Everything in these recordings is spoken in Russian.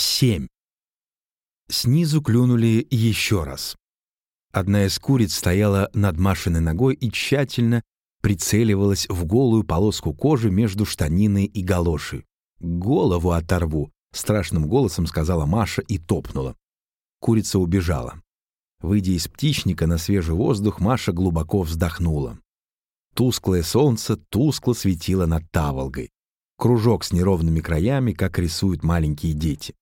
семь. Снизу клюнули еще раз. Одна из куриц стояла над Машиной ногой и тщательно прицеливалась в голую полоску кожи между штаниной и галошей. «Голову оторву!» — страшным голосом сказала Маша и топнула. Курица убежала. Выйдя из птичника на свежий воздух, Маша глубоко вздохнула. Тусклое солнце тускло светило над Таволгой. Кружок с неровными краями, как рисуют маленькие дети.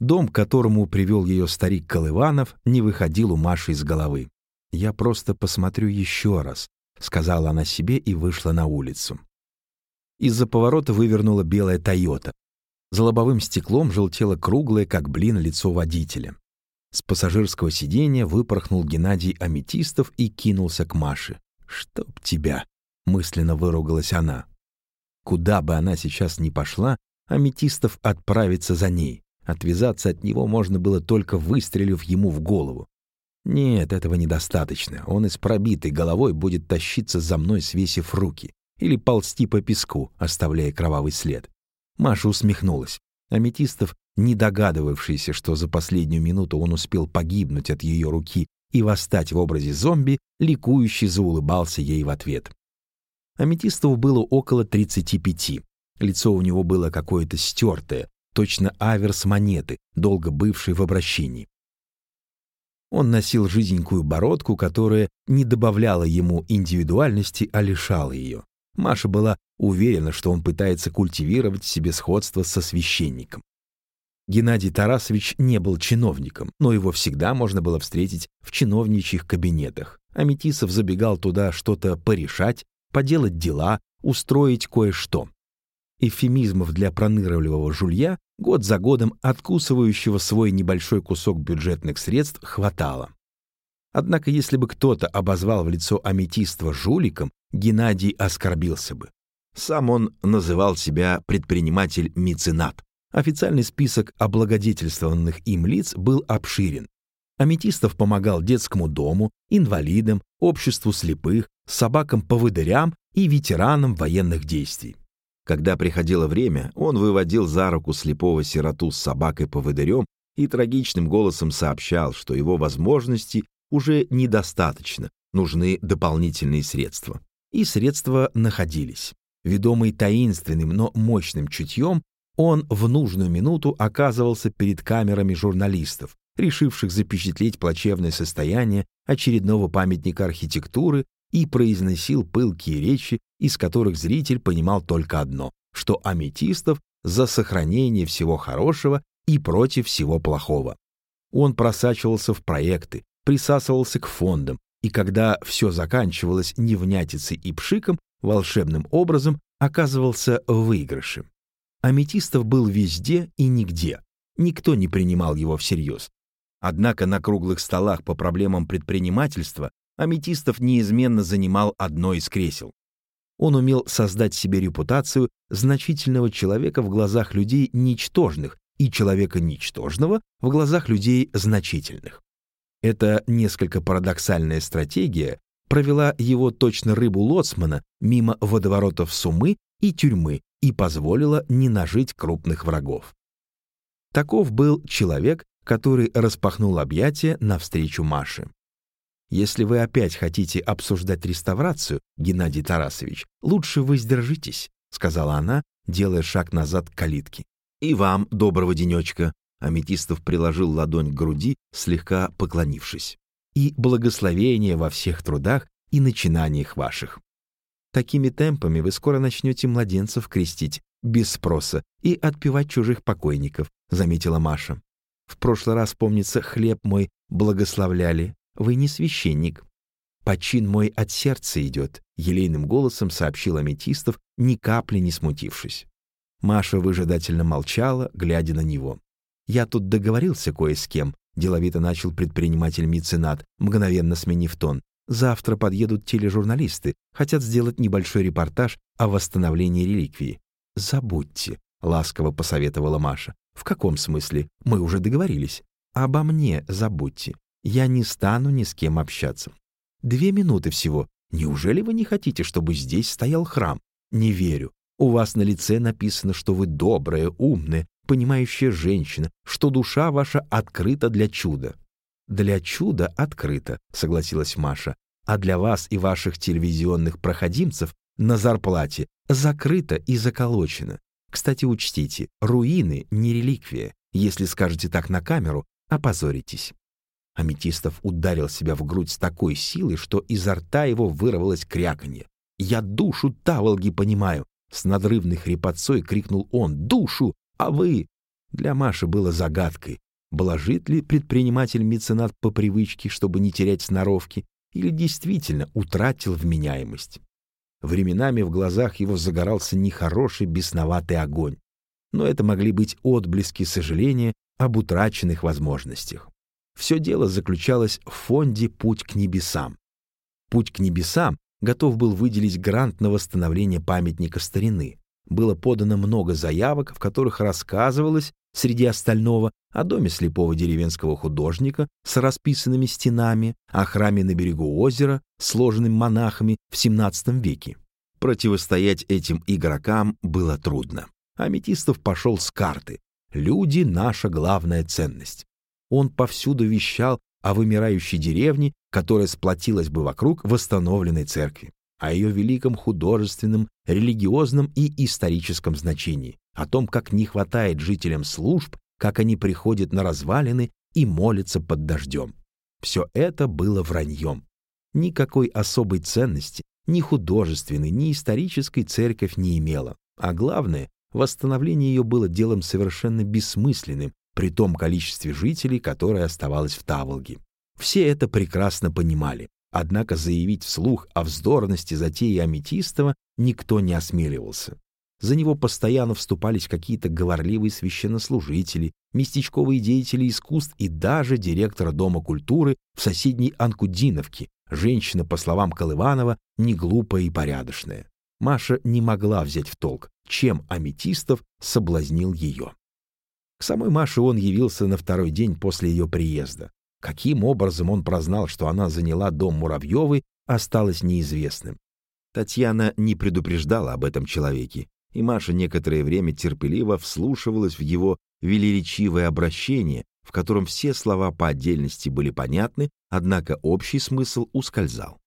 Дом, к которому привел ее старик Колыванов, не выходил у Маши из головы. «Я просто посмотрю еще раз», — сказала она себе и вышла на улицу. Из-за поворота вывернула белая «Тойота». За лобовым стеклом желтело круглое, как блин, лицо водителя. С пассажирского сиденья выпорхнул Геннадий Аметистов и кинулся к Маше. «Чтоб тебя!» — мысленно выругалась она. Куда бы она сейчас ни пошла, Аметистов отправится за ней. Отвязаться от него можно было только выстрелив ему в голову. Нет, этого недостаточно. Он и с пробитой головой будет тащиться за мной, свесив руки, или ползти по песку, оставляя кровавый след. Маша усмехнулась. Аметистов, не догадывавшийся, что за последнюю минуту он успел погибнуть от ее руки и восстать в образе зомби, ликующе заулыбался ей в ответ. Аметистову было около 35. Лицо у него было какое-то стертое, точно аверс монеты, долго бывший в обращении. Он носил жизненькую бородку, которая не добавляла ему индивидуальности, а лишала ее. Маша была уверена, что он пытается культивировать себе сходство со священником. Геннадий Тарасович не был чиновником, но его всегда можно было встретить в чиновничьих кабинетах. Аметисов забегал туда что-то порешать, поделать дела, устроить кое-что. Эвфемизмов для пронырливого жулья, год за годом откусывающего свой небольшой кусок бюджетных средств, хватало. Однако если бы кто-то обозвал в лицо аметиства жуликом, Геннадий оскорбился бы. Сам он называл себя предприниматель-меценат. Официальный список облагодетельствованных им лиц был обширен. Аметистов помогал детскому дому, инвалидам, обществу слепых, собакам-поводырям и ветеранам военных действий. Когда приходило время, он выводил за руку слепого сироту с собакой-поводырем и трагичным голосом сообщал, что его возможности уже недостаточно, нужны дополнительные средства. И средства находились. Ведомый таинственным, но мощным чутьем, он в нужную минуту оказывался перед камерами журналистов, решивших запечатлеть плачевное состояние очередного памятника архитектуры и произносил пылкие речи, из которых зритель понимал только одно, что аметистов за сохранение всего хорошего и против всего плохого. Он просачивался в проекты, присасывался к фондам, и когда все заканчивалось невнятицей и пшиком, волшебным образом оказывался в выигрыше. Аметистов был везде и нигде. Никто не принимал его всерьез. Однако на круглых столах по проблемам предпринимательства Аметистов неизменно занимал одно из кресел. Он умел создать себе репутацию значительного человека в глазах людей ничтожных и человека ничтожного в глазах людей значительных. Эта несколько парадоксальная стратегия провела его точно рыбу лоцмана мимо водоворотов сумы и тюрьмы и позволила не нажить крупных врагов. Таков был человек, который распахнул объятия навстречу Маше. «Если вы опять хотите обсуждать реставрацию, Геннадий Тарасович, лучше вы сдержитесь», — сказала она, делая шаг назад к калитке. «И вам доброго денечка», — Аметистов приложил ладонь к груди, слегка поклонившись. «И благословения во всех трудах и начинаниях ваших. Такими темпами вы скоро начнете младенцев крестить без спроса и отпевать чужих покойников», — заметила Маша. «В прошлый раз, помнится, хлеб мой благословляли. Вы не священник». «Почин мой от сердца идет», — елейным голосом сообщил Аметистов, ни капли не смутившись. Маша выжидательно молчала, глядя на него. «Я тут договорился кое с кем», — деловито начал предприниматель-меценат, мгновенно сменив тон. Завтра подъедут тележурналисты, хотят сделать небольшой репортаж о восстановлении реликвии. Забудьте, ласково посоветовала Маша. В каком смысле? Мы уже договорились. Обо мне забудьте. Я не стану ни с кем общаться. Две минуты всего. Неужели вы не хотите, чтобы здесь стоял храм? Не верю. У вас на лице написано, что вы добрая, умная, понимающая женщина, что душа ваша открыта для чуда». «Для чуда открыта», — согласилась Маша, «а для вас и ваших телевизионных проходимцев на зарплате закрыто и заколочено. Кстати, учтите, руины не реликвия. Если скажете так на камеру, опозоритесь». Аметистов ударил себя в грудь с такой силой, что изо рта его вырвалось кряканье. «Я душу Таволги понимаю!» С надрывной хрипотцой крикнул он. «Душу! А вы?» Для Маши было загадкой. Блажит ли предприниматель-меценат по привычке, чтобы не терять сноровки, или действительно утратил вменяемость? Временами в глазах его загорался нехороший бесноватый огонь. Но это могли быть отблески сожаления об утраченных возможностях. Все дело заключалось в фонде «Путь к небесам». «Путь к небесам» готов был выделить грант на восстановление памятника старины. Было подано много заявок, в которых рассказывалось, среди остального, о доме слепого деревенского художника с расписанными стенами, о храме на берегу озера, сложенным монахами в XVII веке. Противостоять этим игрокам было трудно. Аметистов пошел с карты. «Люди — наша главная ценность». Он повсюду вещал о вымирающей деревне, которая сплотилась бы вокруг восстановленной церкви, о ее великом художественном, религиозном и историческом значении, о том, как не хватает жителям служб, как они приходят на развалины и молятся под дождем. Все это было враньем. Никакой особой ценности ни художественной, ни исторической церковь не имела. А главное, восстановление ее было делом совершенно бессмысленным, при том количестве жителей, которое оставалось в Таволге. Все это прекрасно понимали, однако заявить вслух о вздорности затеи Аметистова никто не осмеливался. За него постоянно вступались какие-то говорливые священнослужители, местечковые деятели искусств и даже директор Дома культуры в соседней Анкудиновке, женщина, по словам Колыванова, не глупая и порядочная. Маша не могла взять в толк, чем Аметистов соблазнил ее. К самой Маше он явился на второй день после ее приезда. Каким образом он прознал, что она заняла дом Муравьевой, осталось неизвестным. Татьяна не предупреждала об этом человеке, и Маша некоторое время терпеливо вслушивалась в его велеречивое обращение, в котором все слова по отдельности были понятны, однако общий смысл ускользал.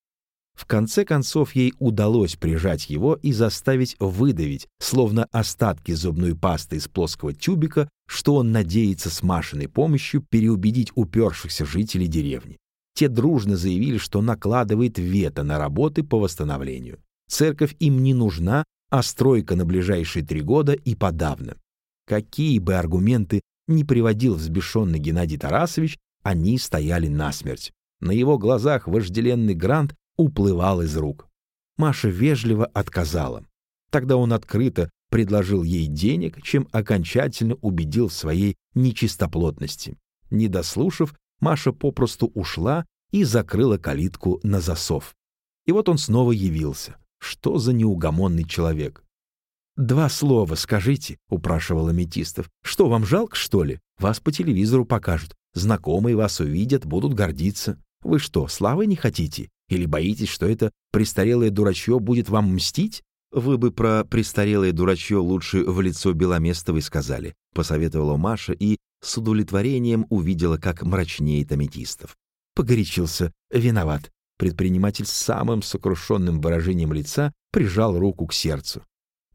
В конце концов ей удалось прижать его и заставить выдавить, словно остатки зубной пасты из плоского тюбика, что он надеется с Машиной помощью переубедить упершихся жителей деревни. Те дружно заявили, что накладывает вето на работы по восстановлению. Церковь им не нужна, а стройка на ближайшие три года и подавно. Какие бы аргументы ни приводил взбешенный Геннадий Тарасович, они стояли насмерть. На его глазах вожделенный грант уплывал из рук. Маша вежливо отказала. Тогда он открыто предложил ей денег, чем окончательно убедил в своей нечистоплотности. Не дослушав, Маша попросту ушла и закрыла калитку на засов. И вот он снова явился. Что за неугомонный человек? «Два слова скажите», — упрашивал Аметистов. «Что, вам жалко, что ли? Вас по телевизору покажут. Знакомые вас увидят, будут гордиться. Вы что, славы не хотите? Или боитесь, что это престарелое дурачье будет вам мстить? Вы бы про престарелое дурачье лучше в лицо Беломестовой сказали, посоветовала Маша и с удовлетворением увидела, как мрачнеет аметистов. Погорячился, виноват. Предприниматель с самым сокрушенным выражением лица прижал руку к сердцу.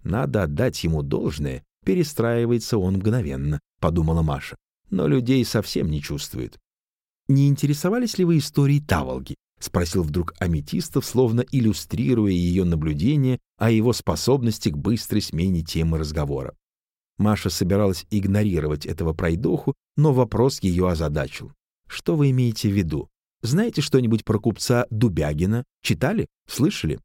Надо отдать ему должное, перестраивается он мгновенно, подумала Маша. Но людей совсем не чувствует. Не интересовались ли вы историей Таволги? — спросил вдруг Аметистов, словно иллюстрируя ее наблюдение о его способности к быстрой смене темы разговора. Маша собиралась игнорировать этого пройдоху, но вопрос ее озадачил. «Что вы имеете в виду? Знаете что-нибудь про купца Дубягина? Читали? Слышали?»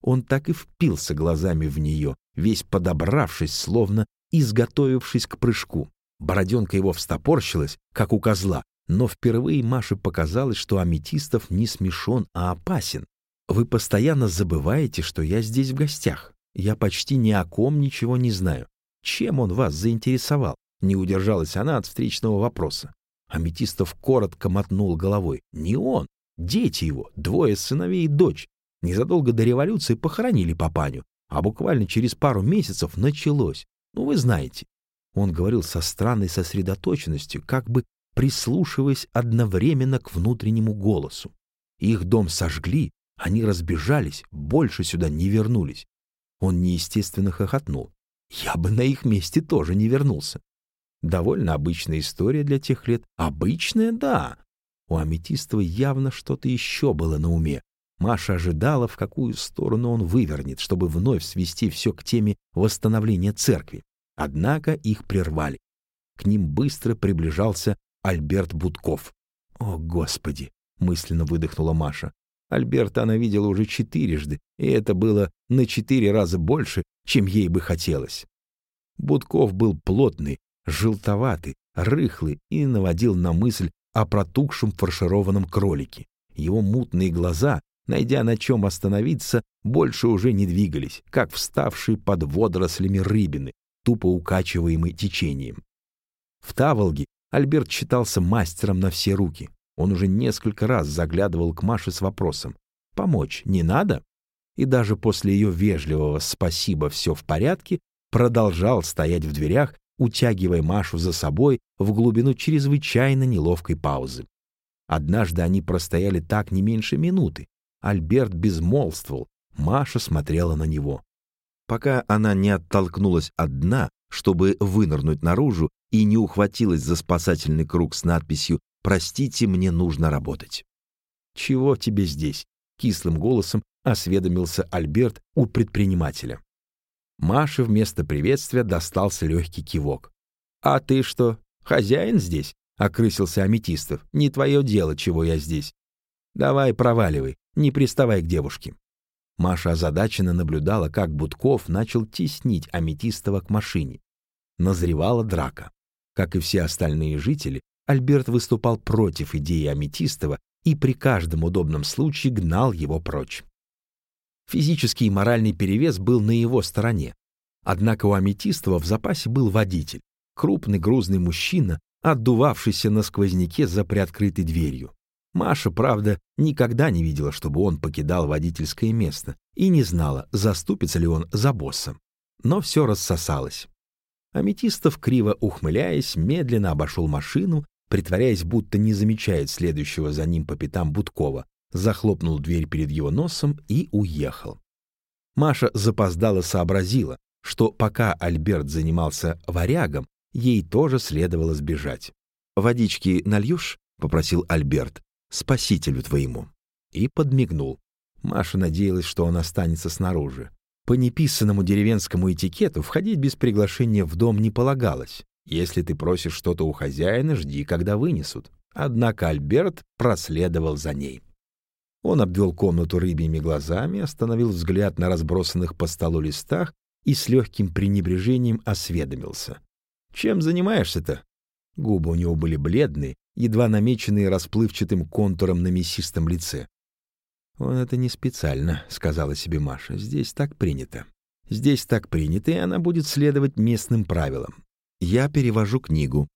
Он так и впился глазами в нее, весь подобравшись, словно изготовившись к прыжку. Бороденка его встопорщилась, как у козла, но впервые Маше показалось, что Аметистов не смешон, а опасен. «Вы постоянно забываете, что я здесь в гостях. Я почти ни о ком ничего не знаю. Чем он вас заинтересовал?» Не удержалась она от встречного вопроса. Аметистов коротко мотнул головой. «Не он. Дети его, двое сыновей и дочь. Незадолго до революции похоронили папаню, а буквально через пару месяцев началось. Ну, вы знаете. Он говорил со странной сосредоточенностью, как бы прислушиваясь одновременно к внутреннему голосу. Их дом сожгли, они разбежались, больше сюда не вернулись. Он неестественно хохотнул. Я бы на их месте тоже не вернулся. Довольно обычная история для тех лет. Обычная, да. У Аметистова явно что-то еще было на уме. Маша ожидала, в какую сторону он вывернет, чтобы вновь свести все к теме восстановления церкви. Однако их прервали. К ним быстро приближался Альберт Будков. «О, Господи!» — мысленно выдохнула Маша. Альберта она видела уже четырежды, и это было на четыре раза больше, чем ей бы хотелось. Будков был плотный, желтоватый, рыхлый и наводил на мысль о протухшем фаршированном кролике. Его мутные глаза, найдя на чем остановиться, больше уже не двигались, как вставшие под водорослями рыбины, тупо укачиваемый течением. В Таволге Альберт считался мастером на все руки. Он уже несколько раз заглядывал к Маше с вопросом «Помочь не надо?» И даже после ее вежливого «спасибо, все в порядке» продолжал стоять в дверях, утягивая Машу за собой в глубину чрезвычайно неловкой паузы. Однажды они простояли так не меньше минуты. Альберт безмолвствовал, Маша смотрела на него. Пока она не оттолкнулась от дна, чтобы вынырнуть наружу, и не ухватилась за спасательный круг с надписью «Простите, мне нужно работать». «Чего тебе здесь?» — кислым голосом осведомился Альберт у предпринимателя. Маше вместо приветствия достался легкий кивок. «А ты что, хозяин здесь?» — окрысился Аметистов. «Не твое дело, чего я здесь. Давай проваливай, не приставай к девушке». Маша озадаченно наблюдала, как Будков начал теснить Аметистова к машине. Назревала драка. Как и все остальные жители, Альберт выступал против идеи Аметистова и при каждом удобном случае гнал его прочь. Физический и моральный перевес был на его стороне. Однако у Аметистова в запасе был водитель, крупный грузный мужчина, отдувавшийся на сквозняке за приоткрытой дверью. Маша, правда, никогда не видела, чтобы он покидал водительское место и не знала, заступится ли он за боссом. Но все рассосалось. Аметистов, криво ухмыляясь, медленно обошел машину притворяясь, будто не замечает следующего за ним по пятам Будкова, захлопнул дверь перед его носом и уехал. Маша запоздала сообразила, что пока Альберт занимался варягом, ей тоже следовало сбежать. «Водички нальешь?» — попросил Альберт. «Спасителю твоему». И подмигнул. Маша надеялась, что он останется снаружи. По неписанному деревенскому этикету входить без приглашения в дом не полагалось. Если ты просишь что-то у хозяина, жди, когда вынесут. Однако Альберт проследовал за ней. Он обвел комнату рыбьими глазами, остановил взгляд на разбросанных по столу листах и с легким пренебрежением осведомился. «Чем занимаешься-то?» Губы у него были бледные, едва намеченные расплывчатым контуром на мясистом лице. «Он это не специально», — сказала себе Маша. «Здесь так принято. Здесь так принято, и она будет следовать местным правилам. Я перевожу книгу.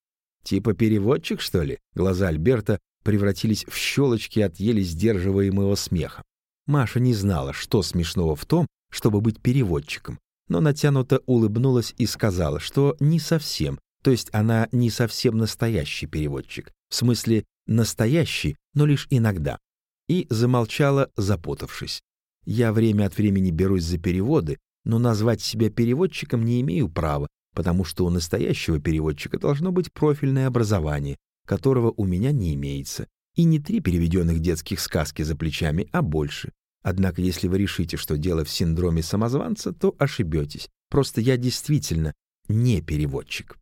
Типа переводчик, что ли? Глаза Альберта превратились в щелочки от еле сдерживаемого смеха. Маша не знала, что смешного в том, чтобы быть переводчиком, но натянуто улыбнулась и сказала, что не совсем, то есть она не совсем настоящий переводчик, в смысле настоящий, но лишь иногда. И замолчала, запутавшись. Я время от времени берусь за переводы, но назвать себя переводчиком не имею права, потому что у настоящего переводчика должно быть профильное образование, которого у меня не имеется, и не три переведенных детских сказки за плечами, а больше. Однако, если вы решите, что дело в синдроме самозванца, то ошибетесь. Просто я действительно не переводчик.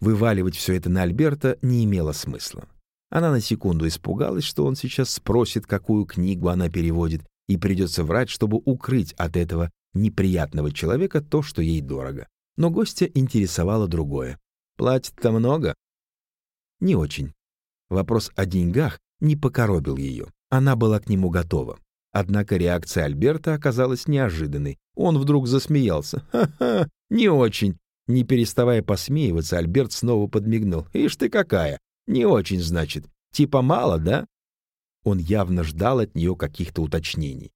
Вываливать все это на Альберта не имело смысла. Она на секунду испугалась, что он сейчас спросит, какую книгу она переводит, и придется врать, чтобы укрыть от этого неприятного человека то, что ей дорого. Но гостя интересовало другое. «Платит-то много?» «Не очень». Вопрос о деньгах не покоробил ее. Она была к нему готова. Однако реакция Альберта оказалась неожиданной. Он вдруг засмеялся. «Ха-ха, не очень». Не переставая посмеиваться, Альберт снова подмигнул. «Ишь ты какая! Не очень, значит. Типа мало, да?» Он явно ждал от нее каких-то уточнений.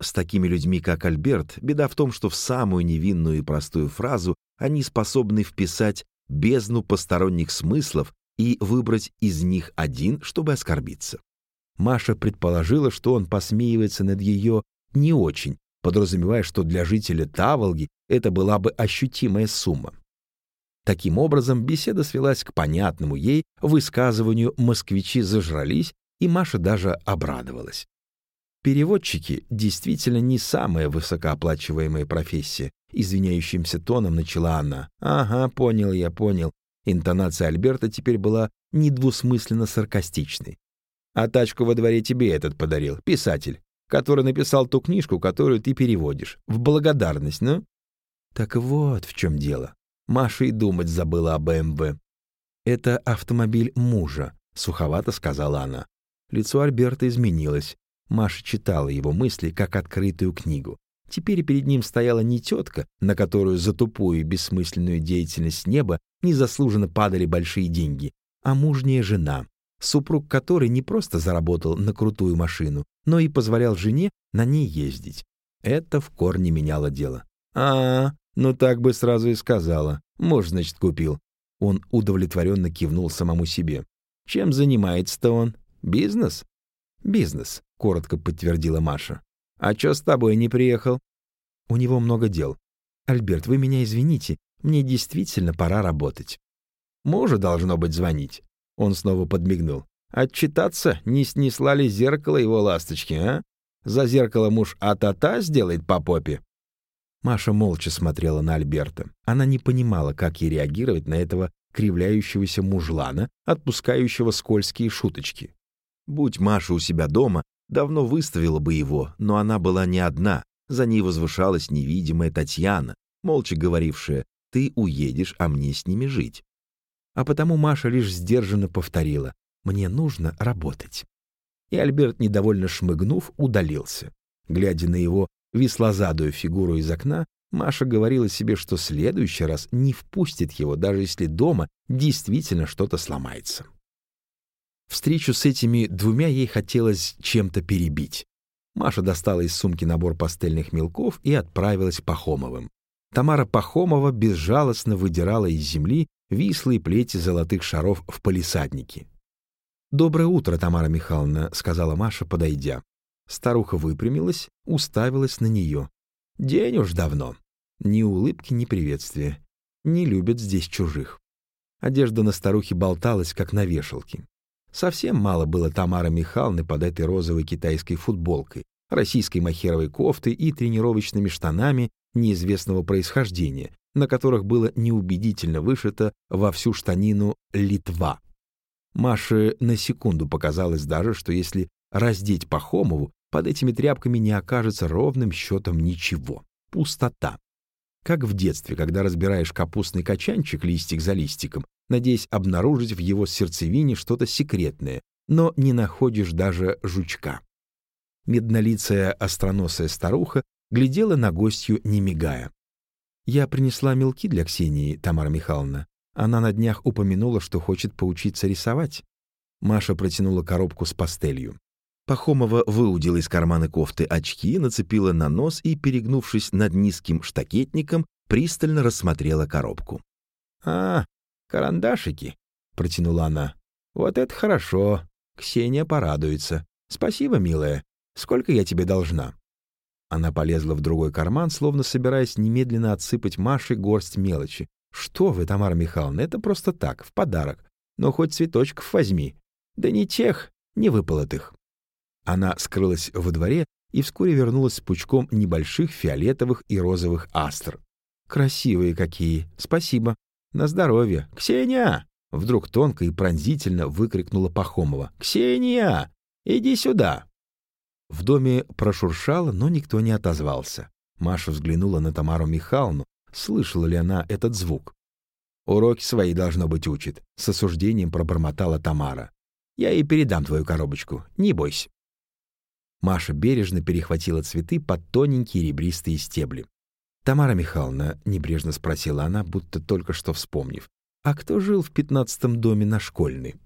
С такими людьми, как Альберт, беда в том, что в самую невинную и простую фразу они способны вписать бездну посторонних смыслов и выбрать из них один, чтобы оскорбиться. Маша предположила, что он посмеивается над ее «не очень», подразумевая, что для жителя Таволги это была бы ощутимая сумма. Таким образом, беседа свелась к понятному ей высказыванию «москвичи зажрались», и Маша даже обрадовалась. Переводчики действительно не самая высокооплачиваемая профессия, извиняющимся тоном начала она. «Ага, понял я, понял». Интонация Альберта теперь была недвусмысленно саркастичной. «А тачку во дворе тебе этот подарил, писатель, который написал ту книжку, которую ты переводишь, в благодарность, ну?» Так вот в чем дело. Маша и думать забыла о БМВ. «Это автомобиль мужа», — суховато сказала она. Лицо Альберта изменилось. Маша читала его мысли, как открытую книгу. Теперь перед ним стояла не тетка, на которую за тупую и бессмысленную деятельность неба незаслуженно падали большие деньги, а мужняя жена, супруг которой не просто заработал на крутую машину, но и позволял жене на ней ездить. Это в корне меняло дело. а, -а ну так бы сразу и сказала. Муж, значит, купил. Он удовлетворенно кивнул самому себе. Чем занимается-то он? Бизнес? Бизнес, коротко подтвердила Маша. А чё с тобой не приехал? У него много дел. Альберт, вы меня извините, мне действительно пора работать. Мужу должно быть звонить. Он снова подмигнул. Отчитаться, не снесла ли зеркало его ласточки, а? За зеркало муж а-та-та сделает по попе. Маша молча смотрела на Альберта. Она не понимала, как ей реагировать на этого кривляющегося мужлана, отпускающего скользкие шуточки. Будь Маша у себя дома, давно выставила бы его, но она была не одна. За ней возвышалась невидимая Татьяна, молча говорившая «ты уедешь, а мне с ними жить». А потому Маша лишь сдержанно повторила «мне нужно работать». И Альберт, недовольно шмыгнув, удалился. Глядя на его веслозадую фигуру из окна, Маша говорила себе, что в следующий раз не впустит его, даже если дома действительно что-то сломается. Встречу с этими двумя ей хотелось чем-то перебить. Маша достала из сумки набор пастельных мелков и отправилась Пахомовым. Тамара Пахомова безжалостно выдирала из земли вислые плети золотых шаров в палисаднике. «Доброе утро, Тамара Михайловна», — сказала Маша, подойдя. Старуха выпрямилась, уставилась на нее. День уж давно. Ни улыбки, ни приветствия. Не любят здесь чужих. Одежда на старухе болталась, как на вешалке. Совсем мало было Тамары Михайловны под этой розовой китайской футболкой, российской махеровой кофтой и тренировочными штанами неизвестного происхождения, на которых было неубедительно вышито во всю штанину «Литва». Маше на секунду показалось даже, что если раздеть Пахомову, под этими тряпками не окажется ровным счетом ничего. Пустота. Как в детстве, когда разбираешь капустный качанчик листик за листиком, надеясь обнаружить в его сердцевине что-то секретное, но не находишь даже жучка. Меднолицая остроносая старуха глядела на гостью, не мигая. «Я принесла мелки для Ксении, Тамара Михайловна. Она на днях упомянула, что хочет поучиться рисовать». Маша протянула коробку с пастелью. Пахомова выудила из кармана кофты очки, нацепила на нос и, перегнувшись над низким штакетником, пристально рассмотрела коробку. «А, карандашики», — протянула она. «Вот это хорошо. Ксения порадуется. Спасибо, милая. Сколько я тебе должна?» Она полезла в другой карман, словно собираясь немедленно отсыпать Маше горсть мелочи. «Что вы, Тамара Михайловна, это просто так, в подарок. Но хоть цветочков возьми. Да не тех, не выполотых». Она скрылась во дворе и вскоре вернулась с пучком небольших фиолетовых и розовых астр. «Красивые какие! Спасибо! На здоровье! Ксения!» Вдруг тонко и пронзительно выкрикнула Пахомова. «Ксения! Иди сюда!» В доме прошуршало, но никто не отозвался. Маша взглянула на Тамару Михайловну, слышала ли она этот звук. «Уроки свои, должно быть, учит», — с осуждением пробормотала Тамара. «Я ей передам твою коробочку, не бойся». Маша бережно перехватила цветы под тоненькие ребристые стебли. «Тамара Михайловна», — небрежно спросила она, будто только что вспомнив, «а кто жил в пятнадцатом доме на Школьной?»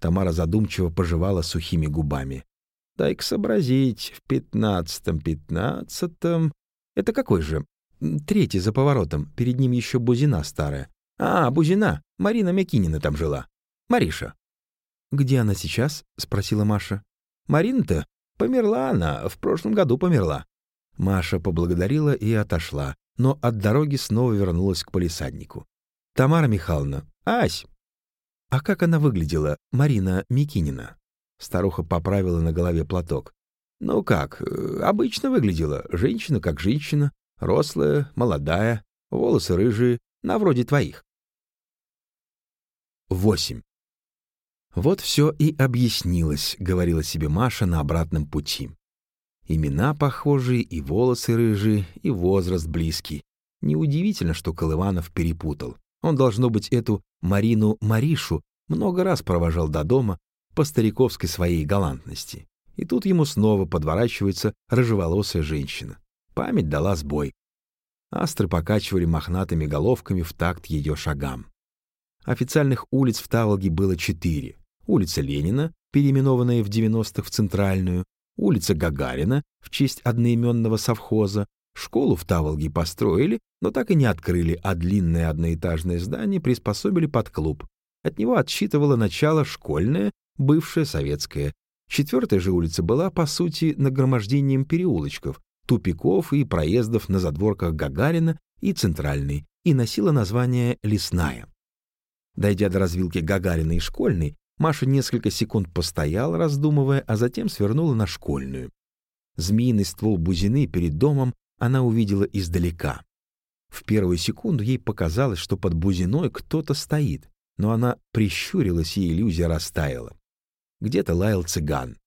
Тамара задумчиво пожевала сухими губами. «Дай-ка сообразить, в пятнадцатом, пятнадцатом...» «Это какой же?» «Третий за поворотом, перед ним еще Бузина старая. А, Бузина, Марина Мякинина там жила. Мариша. Где она сейчас? спросила Маша. Марина-то померла она, в прошлом году померла. Маша поблагодарила и отошла, но от дороги снова вернулась к полисаднику. Тамара Михайловна, Ась. А как она выглядела, Марина Микинина? Старуха поправила на голове платок. Ну как, э, обычно выглядела. Женщина как женщина, рослая, молодая, волосы рыжие, на вроде твоих. 8. Вот все и объяснилось, говорила себе Маша на обратном пути. Имена похожие, и волосы рыжие, и возраст близкий. Неудивительно, что Колыванов перепутал. Он, должно быть, эту Марину Маришу много раз провожал до дома по стариковской своей галантности. И тут ему снова подворачивается рыжеволосая женщина. Память дала сбой. Астры покачивали мохнатыми головками в такт ее шагам. Официальных улиц в Таволге было четыре. Улица Ленина, переименованная в 90-х в Центральную, улица Гагарина в честь одноименного совхоза, школу в Таволге построили, но так и не открыли, а длинное одноэтажное здание приспособили под клуб. От него отсчитывало начало школьное, бывшее советское. Четвертая же улица была, по сути, нагромождением переулочков, тупиков и проездов на задворках Гагарина и Центральной, и носила название «Лесная». Дойдя до развилки Гагарина и Школьной, Маша несколько секунд постояла, раздумывая, а затем свернула на Школьную. Змеиный ствол бузины перед домом она увидела издалека. В первую секунду ей показалось, что под бузиной кто-то стоит, но она прищурилась, и иллюзия растаяла. Где-то лаял цыган.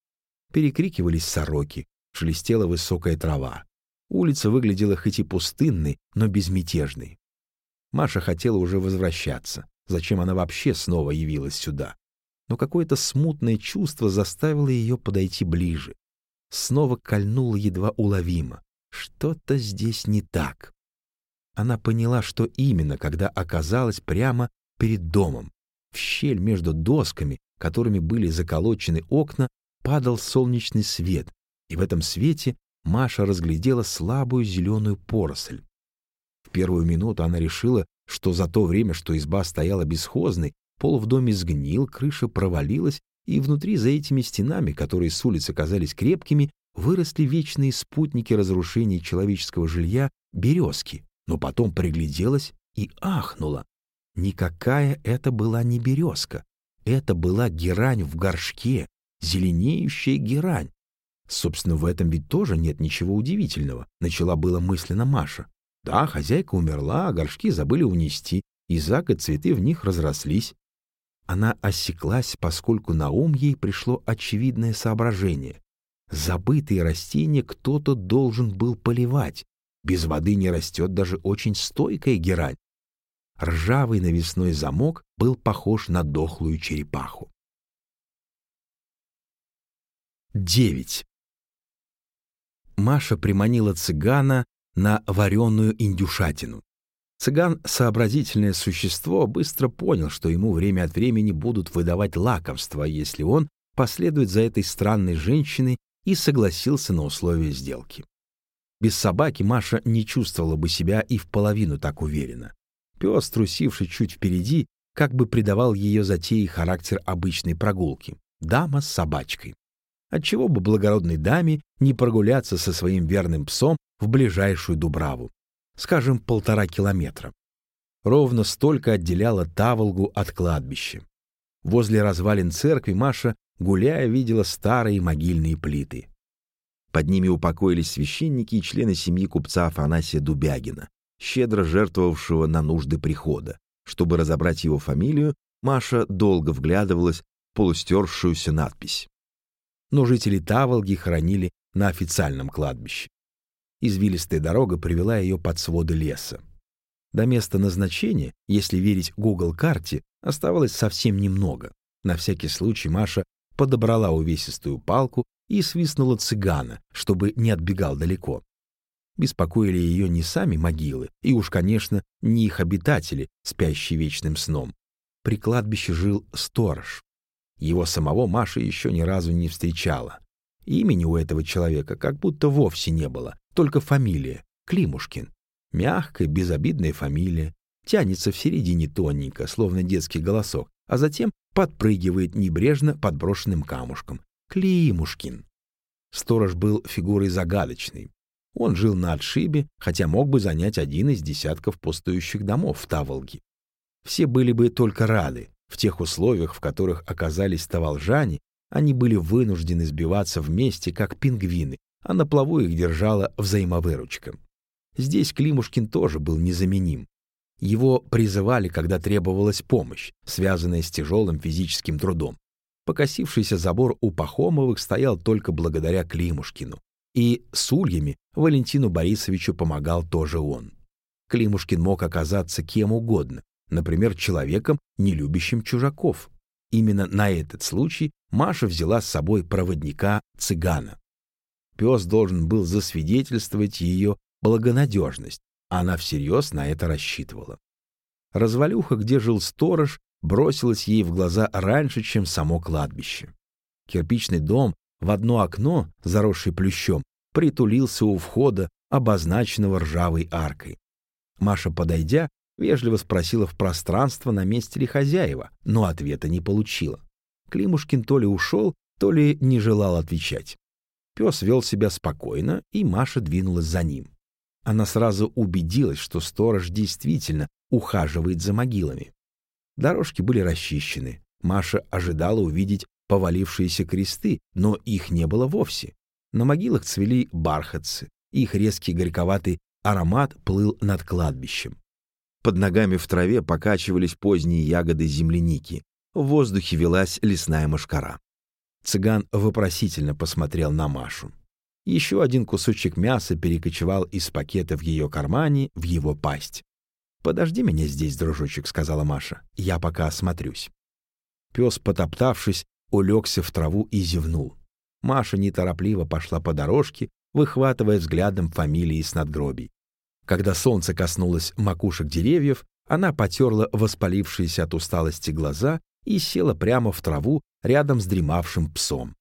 Перекрикивались сороки, шелестела высокая трава. Улица выглядела хоть и пустынной, но безмятежной. Маша хотела уже возвращаться. Зачем она вообще снова явилась сюда? Но какое-то смутное чувство заставило ее подойти ближе. Снова кольнуло едва уловимо. Что-то здесь не так. Она поняла, что именно, когда оказалась прямо перед домом. В щель между досками, которыми были заколочены окна, падал солнечный свет, и в этом свете Маша разглядела слабую зеленую поросль. В первую минуту она решила, что за то время, что изба стояла бесхозной, пол в доме сгнил, крыша провалилась, и внутри за этими стенами, которые с улицы казались крепкими, выросли вечные спутники разрушений человеческого жилья — березки. Но потом пригляделась и ахнула. Никакая это была не березка. Это была герань в горшке, зеленеющая герань. Собственно, в этом ведь тоже нет ничего удивительного, начала было мысленно Маша. Да, хозяйка умерла, а горшки забыли унести, и за год цветы в них разрослись. Она осеклась, поскольку на ум ей пришло очевидное соображение. Забытые растения кто-то должен был поливать. Без воды не растет даже очень стойкая герань ржавый навесной замок был похож на дохлую черепаху. 9. Маша приманила цыгана на вареную индюшатину. Цыган, сообразительное существо, быстро понял, что ему время от времени будут выдавать лакомство, если он последует за этой странной женщиной и согласился на условия сделки. Без собаки Маша не чувствовала бы себя и в половину так уверенно. Пес, трусивший чуть впереди, как бы придавал ее затее характер обычной прогулки. Дама с собачкой. Отчего бы благородной даме не прогуляться со своим верным псом в ближайшую Дубраву? Скажем, полтора километра. Ровно столько отделяло Таволгу от кладбища. Возле развалин церкви Маша, гуляя, видела старые могильные плиты. Под ними упокоились священники и члены семьи купца Афанасия Дубягина щедро жертвовавшего на нужды прихода. Чтобы разобрать его фамилию, Маша долго вглядывалась в полустершуюся надпись. Но жители Таволги хоронили на официальном кладбище. Извилистая дорога привела ее под своды леса. До места назначения, если верить Google-карте, оставалось совсем немного. На всякий случай Маша подобрала увесистую палку и свистнула цыгана, чтобы не отбегал далеко. Беспокоили ее не сами могилы, и уж, конечно, не их обитатели, спящие вечным сном. При кладбище жил сторож. Его самого Маша еще ни разу не встречала. Имени у этого человека как будто вовсе не было, только фамилия — Климушкин. Мягкая, безобидная фамилия. тянется в середине тоненько, словно детский голосок, а затем подпрыгивает небрежно подброшенным камушком. Климушкин. Сторож был фигурой загадочной. Он жил на отшибе, хотя мог бы занять один из десятков пустующих домов в Таволге. Все были бы только рады. В тех условиях, в которых оказались таволжане, они были вынуждены сбиваться вместе, как пингвины, а на плаву их держала взаимовыручка. Здесь Климушкин тоже был незаменим. Его призывали, когда требовалась помощь, связанная с тяжелым физическим трудом. Покосившийся забор у Пахомовых стоял только благодаря Климушкину. И с ульями Валентину Борисовичу помогал тоже он. Климушкин мог оказаться кем угодно, например, человеком, не любящим чужаков. Именно на этот случай Маша взяла с собой проводника цыгана. Пес должен был засвидетельствовать ее благонадежность, она всерьез на это рассчитывала. Развалюха, где жил сторож, бросилась ей в глаза раньше, чем само кладбище. Кирпичный дом в одно окно, заросший плющом, притулился у входа, обозначенного ржавой аркой. Маша, подойдя, вежливо спросила в пространство, на месте ли хозяева, но ответа не получила. Климушкин то ли ушел, то ли не желал отвечать. Пес вел себя спокойно, и Маша двинулась за ним. Она сразу убедилась, что сторож действительно ухаживает за могилами. Дорожки были расчищены. Маша ожидала увидеть повалившиеся кресты, но их не было вовсе. На могилах цвели бархатцы. Их резкий горьковатый аромат плыл над кладбищем. Под ногами в траве покачивались поздние ягоды земляники. В воздухе велась лесная мошкара. Цыган вопросительно посмотрел на Машу. Еще один кусочек мяса перекочевал из пакета в ее кармане в его пасть. «Подожди меня здесь, дружочек», — сказала Маша. «Я пока осмотрюсь». Пес, потоптавшись, улегся в траву и зевнул. Маша неторопливо пошла по дорожке, выхватывая взглядом фамилии с надгробий. Когда солнце коснулось макушек деревьев, она потерла воспалившиеся от усталости глаза и села прямо в траву рядом с дремавшим псом.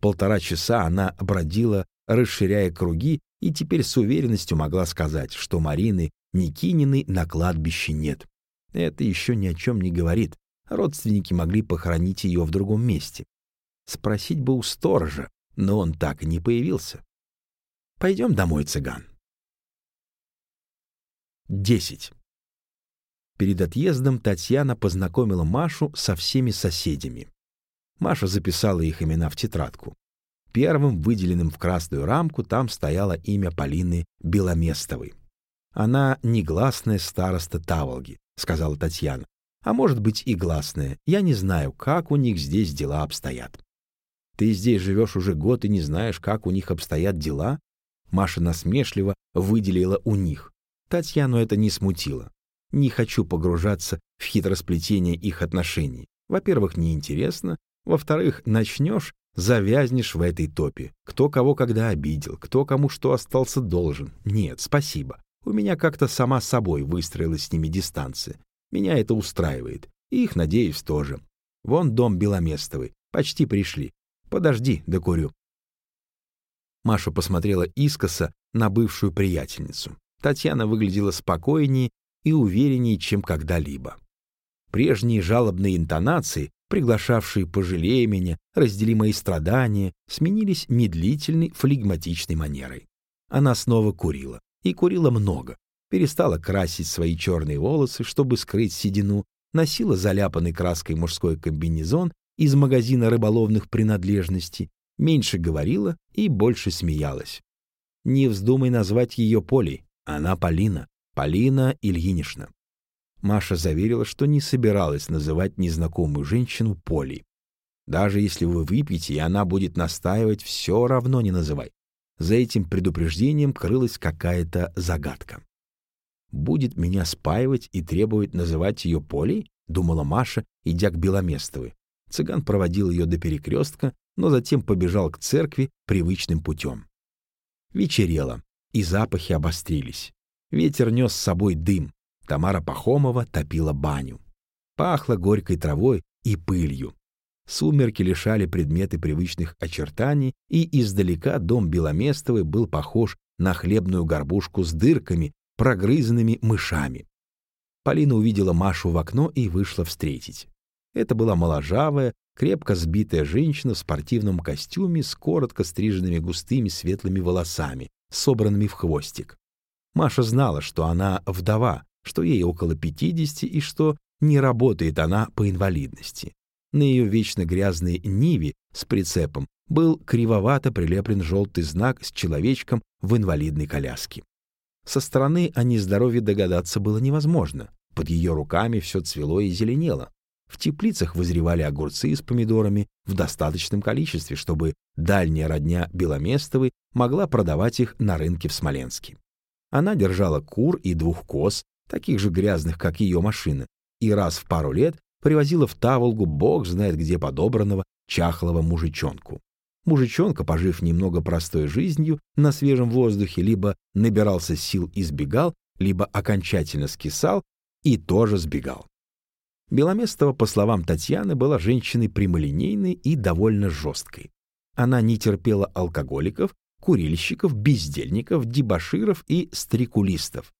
Полтора часа она бродила, расширяя круги, и теперь с уверенностью могла сказать, что Марины Никининой на кладбище нет. Это еще ни о чем не говорит. Родственники могли похоронить ее в другом месте. Спросить бы у сторожа, но он так и не появился. Пойдем домой, цыган. 10. Перед отъездом Татьяна познакомила Машу со всеми соседями. Маша записала их имена в тетрадку. Первым, выделенным в красную рамку, там стояло имя Полины Беломестовой. Она негласная староста Таволги, сказала Татьяна. А может быть и гласная. Я не знаю, как у них здесь дела обстоят. Ты здесь живешь уже год и не знаешь, как у них обстоят дела? Маша насмешливо выделила у них. Татьяну это не смутило. Не хочу погружаться в хитросплетение их отношений. Во-первых, неинтересно. Во-вторых, начнешь, завязнешь в этой топе. Кто кого когда обидел, кто кому что остался должен. Нет, спасибо. У меня как-то сама собой выстроилась с ними дистанция. Меня это устраивает. И их, надеюсь, тоже. Вон дом Беломестовый. Почти пришли. Подожди, докурю. Маша посмотрела искоса на бывшую приятельницу. Татьяна выглядела спокойнее и увереннее, чем когда-либо. Прежние жалобные интонации, приглашавшие «пожалей меня», «раздели мои страдания», сменились медлительной флегматичной манерой. Она снова курила и курила много. Перестала красить свои черные волосы, чтобы скрыть седину, носила заляпанный краской мужской комбинезон из магазина рыболовных принадлежностей, меньше говорила и больше смеялась. Не вздумай назвать ее Полей, она Полина, Полина Ильинична. Маша заверила, что не собиралась называть незнакомую женщину Полей. Даже если вы выпьете, и она будет настаивать, все равно не называй. За этим предупреждением крылась какая-то загадка. «Будет меня спаивать и требовать называть ее Полей?» — думала Маша, идя к Беломестовой. Цыган проводил ее до перекрестка, но затем побежал к церкви привычным путем. Вечерело, и запахи обострились. Ветер нес с собой дым. Тамара Пахомова топила баню. Пахло горькой травой и пылью. Сумерки лишали предметы привычных очертаний, и издалека дом Беломестовой был похож на хлебную горбушку с дырками, прогрызанными мышами. Полина увидела Машу в окно и вышла встретить. Это была моложавая, крепко сбитая женщина в спортивном костюме с коротко стриженными густыми светлыми волосами, собранными в хвостик. Маша знала, что она вдова, что ей около 50 и что не работает она по инвалидности. На ее вечно грязной Ниве с прицепом был кривовато прилеплен желтый знак с человечком в инвалидной коляске. Со стороны о нездоровье догадаться было невозможно. Под ее руками все цвело и зеленело. В теплицах вызревали огурцы с помидорами в достаточном количестве, чтобы дальняя родня Беломестовой могла продавать их на рынке в Смоленске. Она держала кур и двух коз, таких же грязных, как ее машина, и раз в пару лет привозила в Таволгу бог знает где подобранного чахлого мужичонку. Мужичонка, пожив немного простой жизнью на свежем воздухе, либо набирался сил и сбегал, либо окончательно скисал и тоже сбегал. Беломестова, по словам Татьяны, была женщиной прямолинейной и довольно жесткой. Она не терпела алкоголиков, курильщиков, бездельников, дебоширов и стрекулистов.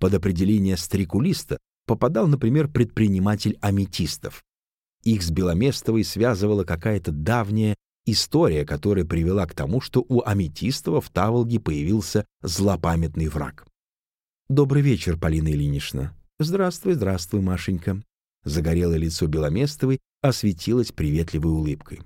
Под определение стрекулиста попадал, например, предприниматель аметистов. Их с Беломестовой связывала какая-то давняя история, которая привела к тому, что у Аметистова в Таволге появился злопамятный враг. «Добрый вечер, Полина Ильинична». «Здравствуй, здравствуй, Машенька». Загорелое лицо Беломестовой осветилось приветливой улыбкой.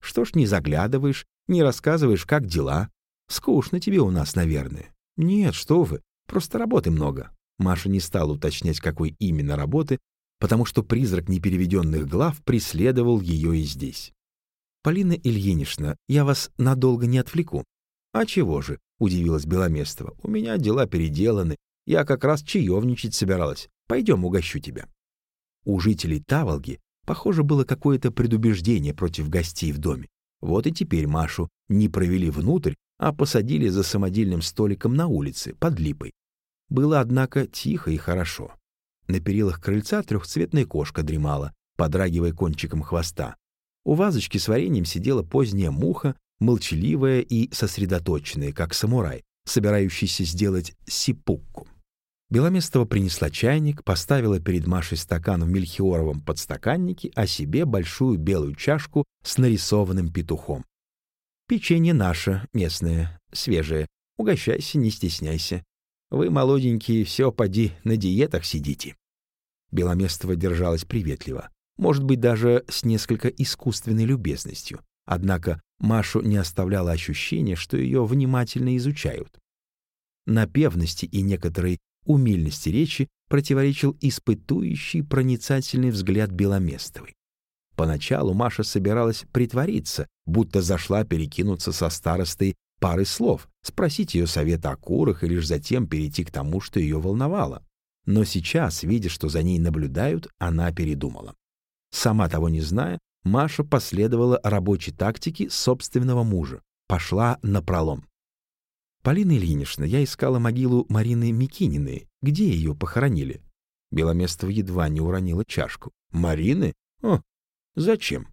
«Что ж не заглядываешь, не рассказываешь, как дела? Скучно тебе у нас, наверное». «Нет, что вы, просто работы много». Маша не стала уточнять, какой именно работы, потому что призрак непереведенных глав преследовал ее и здесь. «Полина Ильинична, я вас надолго не отвлеку». «А чего же?» — удивилась Беломестова. «У меня дела переделаны. Я как раз чаевничать собиралась. Пойдем, угощу тебя». У жителей Таволги, похоже, было какое-то предубеждение против гостей в доме. Вот и теперь Машу не провели внутрь, а посадили за самодельным столиком на улице, под липой. Было, однако, тихо и хорошо. На перилах крыльца трехцветная кошка дремала, подрагивая кончиком хвоста. У вазочки с вареньем сидела поздняя муха, молчаливая и сосредоточенная, как самурай, собирающийся сделать сипукку. Беломестова принесла чайник, поставила перед Машей стакан в мельхиоровом подстаканнике, а себе большую белую чашку с нарисованным петухом. «Печенье наше, местное, свежее. Угощайся, не стесняйся. Вы, молоденькие, все поди на диетах сидите». Беломестова держалась приветливо, может быть, даже с несколько искусственной любезностью. Однако Машу не оставляло ощущение, что ее внимательно изучают. Напевности и некоторой умильности речи противоречил испытующий проницательный взгляд Беломестовой. Поначалу Маша собиралась притвориться, будто зашла перекинуться со старостой пары слов, спросить ее совета о курах и лишь затем перейти к тому, что ее волновало. Но сейчас, видя, что за ней наблюдают, она передумала. Сама того не зная, Маша последовала рабочей тактике собственного мужа, пошла на пролом. «Полина Ильинична, я искала могилу Марины Микининой. Где ее похоронили?» Беломестова едва не уронила чашку. «Марины? О, зачем?»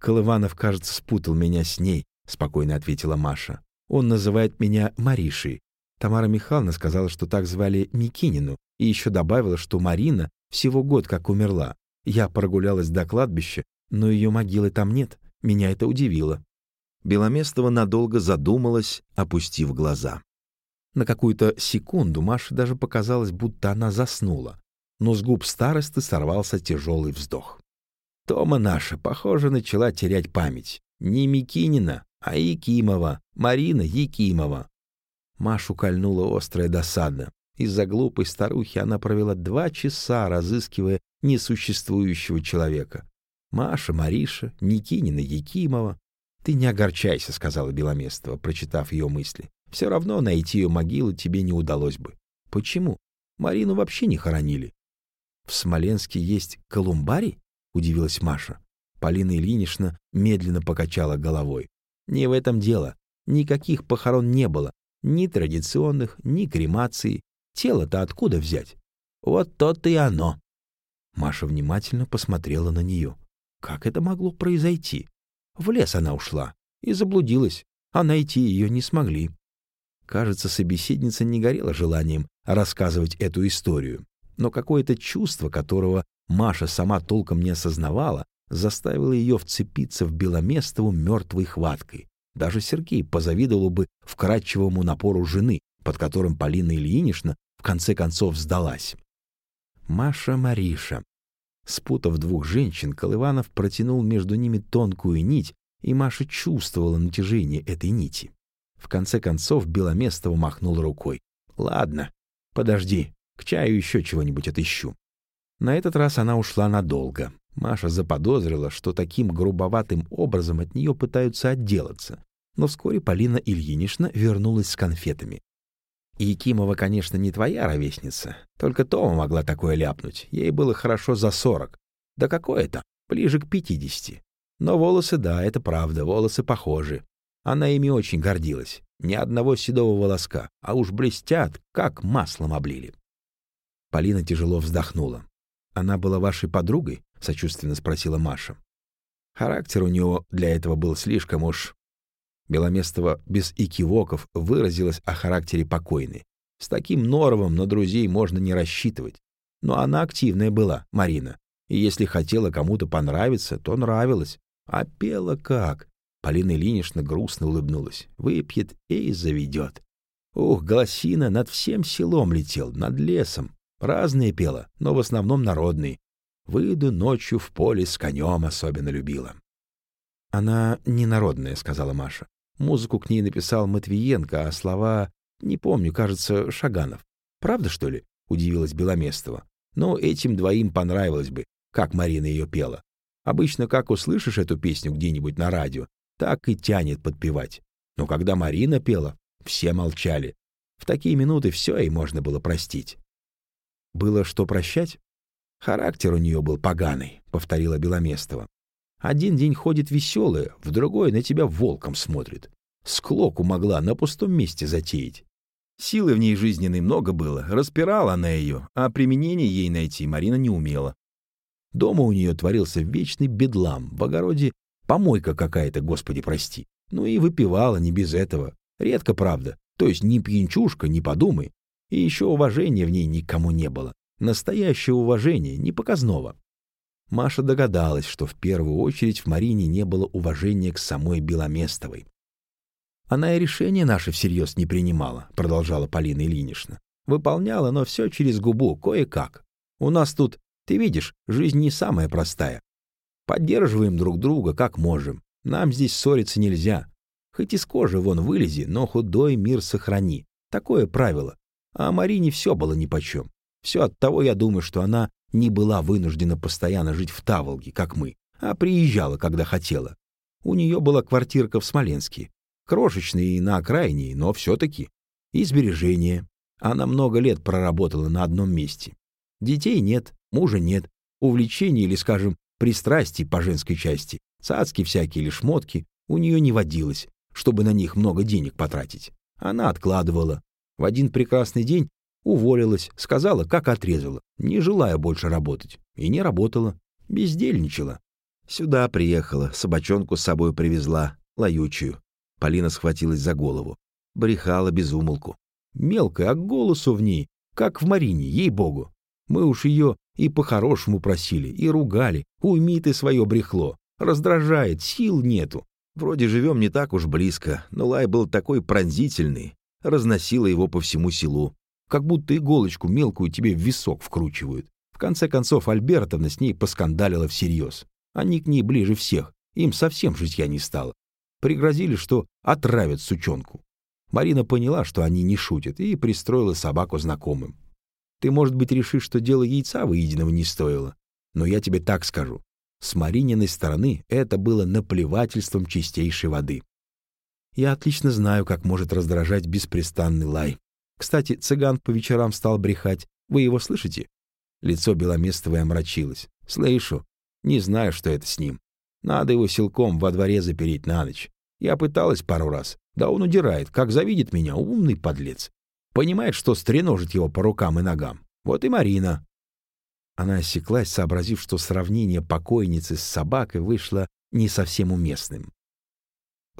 «Колыванов, кажется, спутал меня с ней», — спокойно ответила Маша. «Он называет меня Маришей. Тамара Михайловна сказала, что так звали Микинину, и еще добавила, что Марина всего год как умерла. Я прогулялась до кладбища, но ее могилы там нет. Меня это удивило. Беломестова надолго задумалась, опустив глаза. На какую-то секунду Маше даже показалось, будто она заснула, но с губ старосты сорвался тяжелый вздох. Тома наша, похоже, начала терять память. Не Микинина, а Якимова, Марина Якимова. Машу кольнула острая досада. Из-за глупой старухи она провела два часа, разыскивая несуществующего человека. Маша, Мариша, Никинина, Якимова. «Ты не огорчайся», — сказала Беломестова, прочитав ее мысли. «Все равно найти ее могилу тебе не удалось бы». «Почему? Марину вообще не хоронили». «В Смоленске есть колумбарий?» — удивилась Маша. Полина Ильинична медленно покачала головой. «Не в этом дело. Никаких похорон не было. Ни традиционных, ни кремации. Тело-то откуда взять?» «Вот то-то и оно», Маша внимательно посмотрела на нее. Как это могло произойти? В лес она ушла и заблудилась, а найти ее не смогли. Кажется, собеседница не горела желанием рассказывать эту историю. но какое-то чувство, которого Маша сама толком не осознавала, заставило ее вцепиться в Беломестову мертвой хваткой. Даже Сергей позавидовал бы вкрадчивому напору жены, под которым Полина Ильинична в конце концов сдалась. Маша Мариша. Спутав двух женщин, Колыванов протянул между ними тонкую нить, и Маша чувствовала натяжение этой нити. В конце концов Беломестова махнул рукой. «Ладно, подожди, к чаю еще чего-нибудь отыщу». На этот раз она ушла надолго. Маша заподозрила, что таким грубоватым образом от нее пытаются отделаться. Но вскоре Полина Ильинична вернулась с конфетами. Якимова, конечно, не твоя ровесница. Только Тома могла такое ляпнуть. Ей было хорошо за сорок. Да какое то Ближе к пятидесяти. Но волосы, да, это правда, волосы похожи. Она ими очень гордилась. Ни одного седого волоска, а уж блестят, как маслом облили. Полина тяжело вздохнула. «Она была вашей подругой?» — сочувственно спросила Маша. Характер у него для этого был слишком уж Беломестова без икивоков выразилась о характере покойной. С таким норовом на друзей можно не рассчитывать. Но она активная была, Марина. И если хотела кому-то понравиться, то нравилась. А пела как? Полина Ильинична грустно улыбнулась. Выпьет и заведет. Ух, голосина над всем селом летел, над лесом. Разные пела, но в основном народные. Выйду ночью в поле с конем особенно любила. «Она не народная», — сказала Маша. Музыку к ней написал Матвиенко, а слова, не помню, кажется, Шаганов. Правда, что ли? Удивилась Беломестова. Но этим двоим понравилось бы, как Марина ее пела. Обычно, как услышишь эту песню где-нибудь на радио, так и тянет подпевать. Но когда Марина пела, все молчали. В такие минуты все ей можно было простить. Было что прощать? Характер у нее был поганый, повторила Беломестова. Один день ходит веселая, в другой на тебя волком смотрит. Склоку могла на пустом месте затеять. Силы в ней жизненной много было, распирала она ее, а применение ей найти Марина не умела. Дома у нее творился вечный бедлам, в огороде помойка какая-то, господи прости. Ну и выпивала не без этого. Редко, правда. То есть ни пьянчушка, не подумай. И еще уважения в ней никому не было. Настоящее уважение, не показного. Маша догадалась, что в первую очередь в Марине не было уважения к самой Беломестовой. «Она и решение наше всерьез не принимала», — продолжала Полина Ильинична. «Выполняла, но все через губу, кое-как. У нас тут, ты видишь, жизнь не самая простая. Поддерживаем друг друга, как можем. Нам здесь ссориться нельзя. Хоть из кожи вон вылези, но худой мир сохрани. Такое правило. А Марине все было нипочем. Все от того, я думаю, что она не была вынуждена постоянно жить в Таволге, как мы, а приезжала, когда хотела. У нее была квартирка в Смоленске, крошечная и на окраине, но все-таки. И сбережения. Она много лет проработала на одном месте. Детей нет, мужа нет, увлечений или, скажем, пристрастий по женской части, цацки всякие или шмотки у нее не водилось, чтобы на них много денег потратить. Она откладывала. В один прекрасный день Уволилась, сказала, как отрезала, не желая больше работать. И не работала, бездельничала. Сюда приехала, собачонку с собой привезла, лаючую. Полина схватилась за голову. Брехала без умолку. Мелкая, а голосу в ней, как в Марине, ей-богу. Мы уж ее и по-хорошему просили, и ругали. Уйми ты свое брехло. Раздражает, сил нету. Вроде живем не так уж близко, но лай был такой пронзительный. Разносила его по всему селу как будто иголочку мелкую тебе в висок вкручивают. В конце концов, Альбертовна с ней поскандалила всерьез. Они к ней ближе всех, им совсем житья не стало. Пригрозили, что отравят сучонку. Марина поняла, что они не шутят, и пристроила собаку знакомым. Ты, может быть, решишь, что дело яйца выеденного не стоило. Но я тебе так скажу. С Марининой стороны это было наплевательством чистейшей воды. Я отлично знаю, как может раздражать беспрестанный лай. Кстати, цыган по вечерам стал брехать. Вы его слышите?» Лицо Беломестовой омрачилось. «Слышу. Не знаю, что это с ним. Надо его силком во дворе запереть на ночь. Я пыталась пару раз. Да он удирает, как завидит меня, умный подлец. Понимает, что стреножит его по рукам и ногам. Вот и Марина». Она осеклась, сообразив, что сравнение покойницы с собакой вышло не совсем уместным.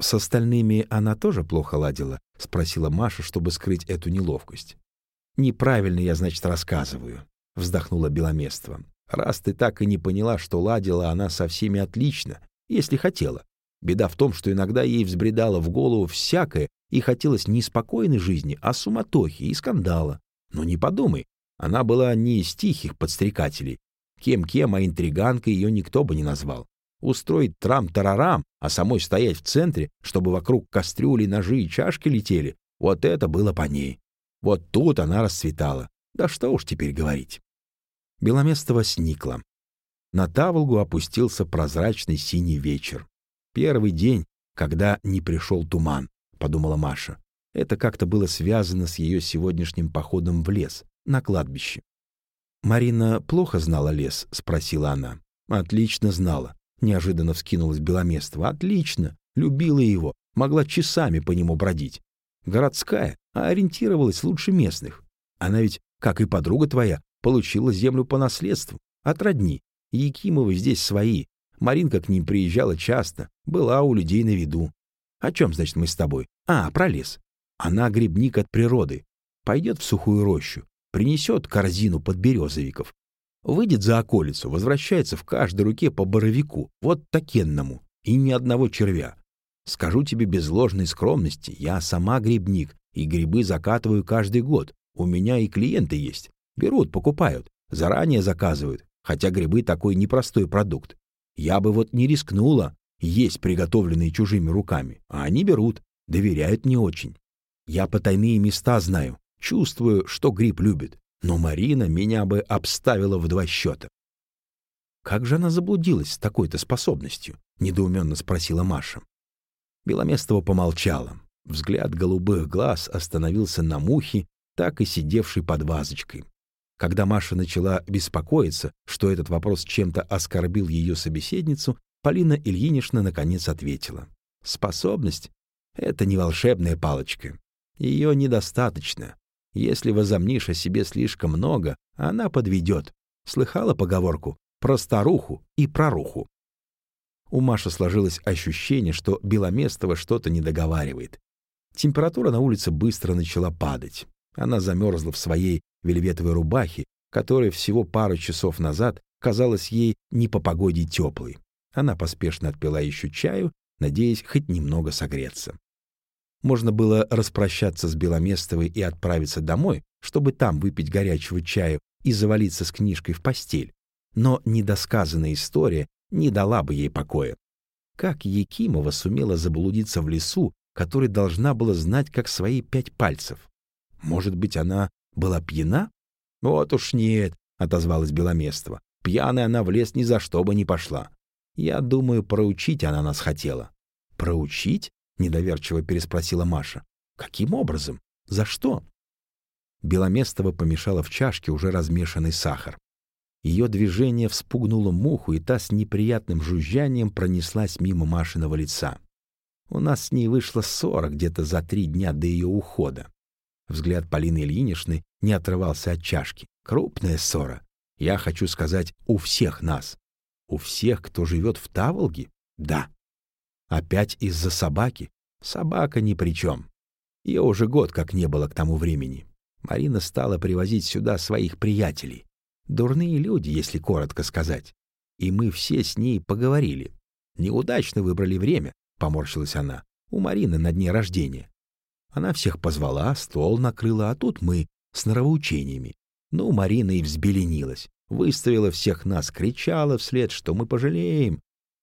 «С остальными она тоже плохо ладила?» — спросила Маша, чтобы скрыть эту неловкость. «Неправильно я, значит, рассказываю. — вздохнула Беломество. «Раз ты так и не поняла, что ладила она со всеми отлично, если хотела. Беда в том, что иногда ей взбредало в голову всякое, и хотелось не спокойной жизни, а суматохи и скандала. Но не подумай, она была не из тихих подстрекателей. Кем-кем, а интриганкой ее никто бы не назвал. Устроить трам-тарарам, а самой стоять в центре, чтобы вокруг кастрюли, ножи и чашки летели, вот это было по ней. Вот тут она расцветала. Да что уж теперь говорить. Беломестова сникла. На Таволгу опустился прозрачный синий вечер. Первый день, когда не пришел туман, подумала Маша. Это как-то было связано с ее сегодняшним походом в лес, на кладбище. «Марина плохо знала лес?» — спросила она. «Отлично знала», — неожиданно вскинулась Беломестова. «Отлично! Любила его, могла часами по нему бродить. Городская, а ориентировалась лучше местных. Она ведь, как и подруга твоя, получила землю по наследству, от родни. Якимовы здесь свои. Маринка к ним приезжала часто, была у людей на виду. О чем, значит, мы с тобой? А, про лес. Она грибник от природы. Пойдет в сухую рощу, принесет корзину подберезовиков. Выйдет за околицу, возвращается в каждой руке по боровику, вот такенному, и ни одного червя. Скажу тебе без ложной скромности, я сама грибник, и грибы закатываю каждый год. У меня и клиенты есть. Берут, покупают, заранее заказывают, хотя грибы такой непростой продукт. Я бы вот не рискнула есть приготовленные чужими руками, а они берут, доверяют не очень. Я потайные места знаю, чувствую, что гриб любит, но Марина меня бы обставила в два счета. «Как же она заблудилась с такой-то способностью?» — недоуменно спросила Маша. Беломестова помолчала. Взгляд голубых глаз остановился на мухе, так и сидевшей под вазочкой. Когда Маша начала беспокоиться, что этот вопрос чем-то оскорбил ее собеседницу, Полина Ильинична наконец ответила. «Способность — это не волшебная палочка. Ее недостаточно. Если возомнишь о себе слишком много, она подведет. Слыхала поговорку про старуху и проруху?» У Маши сложилось ощущение, что Беломестова что-то не договаривает. Температура на улице быстро начала падать. Она замерзла в своей вельветовой рубахе, которая всего пару часов назад казалась ей не по погоде теплой. Она поспешно отпила еще чаю, надеясь хоть немного согреться. Можно было распрощаться с Беломестовой и отправиться домой, чтобы там выпить горячего чаю и завалиться с книжкой в постель. Но недосказанная история не дала бы ей покоя. Как Якимова сумела заблудиться в лесу, который должна была знать как свои пять пальцев? Может быть, она была пьяна? Вот уж нет, отозвалась Беломестова. Пьяная она в лес ни за что бы не пошла. Я думаю, проучить она нас хотела. Проучить? Недоверчиво переспросила Маша. Каким образом? За что? Беломестова помешала в чашке уже размешанный сахар. Ее движение вспугнуло муху, и та с неприятным жужжанием пронеслась мимо Машиного лица. У нас с ней вышло ссора где-то за три дня до ее ухода. Взгляд Полины Ильиничны не отрывался от чашки. Крупная ссора. Я хочу сказать, у всех нас. У всех, кто живет в Таволге? Да. Опять из-за собаки? Собака ни при чем. Ее уже год как не было к тому времени. Марина стала привозить сюда своих приятелей. Дурные люди, если коротко сказать. И мы все с ней поговорили. Неудачно выбрали время, поморщилась она. У Марины на дне рождения. Она всех позвала, стол накрыла, а тут мы с нравоучениями. Ну, Марина и взбеленилась. Выставила всех нас, кричала вслед, что мы пожалеем.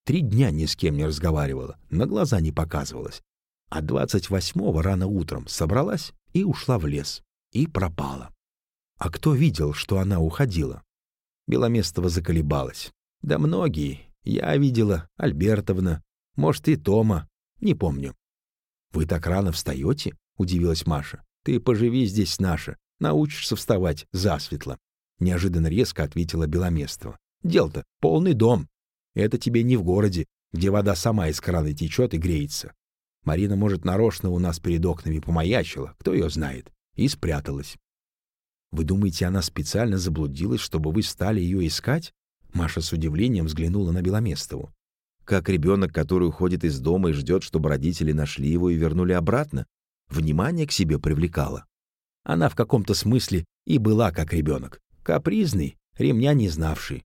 Три дня ни с кем не разговаривала, на глаза не показывалась. А двадцать восьмого рано утром собралась и ушла в лес. И пропала. А кто видел, что она уходила? Беломестова заколебалась. Да многие. Я видела, Альбертовна, может, и Тома. Не помню. «Вы так рано встаете?» — удивилась Маша. «Ты поживи здесь, наша. Научишься вставать засветло». Неожиданно резко ответила Беломестова. «Дел-то полный дом. Это тебе не в городе, где вода сама из крана течет и греется. Марина, может, нарочно у нас перед окнами помаячила, кто ее знает, и спряталась. Вы думаете, она специально заблудилась, чтобы вы стали ее искать? Маша с удивлением взглянула на Беломестову. Как ребенок, который уходит из дома и ждет, чтобы родители нашли его и вернули обратно? Внимание к себе привлекала. Она в каком-то смысле и была как ребенок. Капризный, ремня не знавший.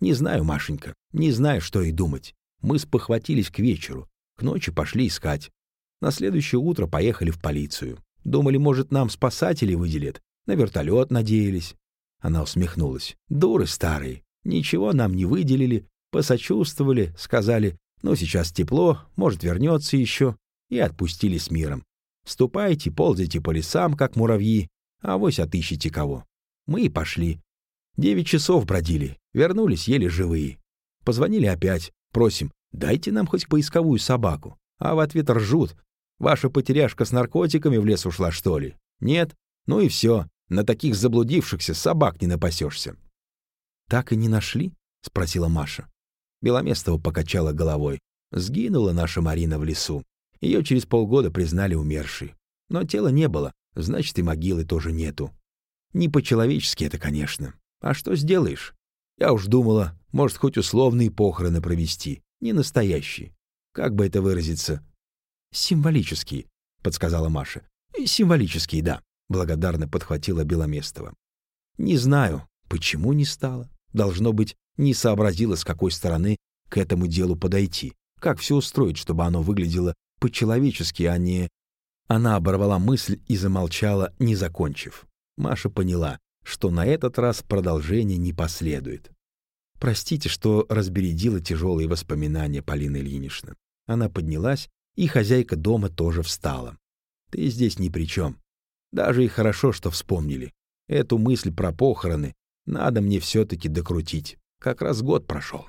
Не знаю, Машенька, не знаю, что и думать. Мы спохватились к вечеру, к ночи пошли искать. На следующее утро поехали в полицию. Думали, может, нам спасатели выделят. На вертолет надеялись. Она усмехнулась. Дуры старые. Ничего нам не выделили. Посочувствовали, сказали, ну, сейчас тепло, может, вернется еще. И отпустили с миром. Ступайте, ползайте по лесам, как муравьи, а вось отыщите кого. Мы и пошли. Девять часов бродили, вернулись еле живые. Позвонили опять, просим, дайте нам хоть поисковую собаку. А в ответ ржут. Ваша потеряшка с наркотиками в лес ушла, что ли? Нет? Ну и все. На таких заблудившихся собак не напасешься. «Так и не нашли?» — спросила Маша. Беломестова покачала головой. Сгинула наша Марина в лесу. Ее через полгода признали умершей. Но тела не было, значит, и могилы тоже нету. Не по-человечески это, конечно. А что сделаешь? Я уж думала, может, хоть условные похороны провести, не настоящие. Как бы это выразиться? Символические, подсказала Маша. Символические, да, благодарно подхватила Беломестова. Не знаю, почему не стала. Должно быть, не сообразила, с какой стороны к этому делу подойти, как все устроить, чтобы оно выглядело по-человечески, а не... Она оборвала мысль и замолчала, не закончив. Маша поняла, что на этот раз продолжение не последует. Простите, что разбередила тяжелые воспоминания Полины Ильиничны. Она поднялась, и хозяйка дома тоже встала. Ты здесь ни при чем. Даже и хорошо, что вспомнили. Эту мысль про похороны надо мне все-таки докрутить. Как раз год прошел.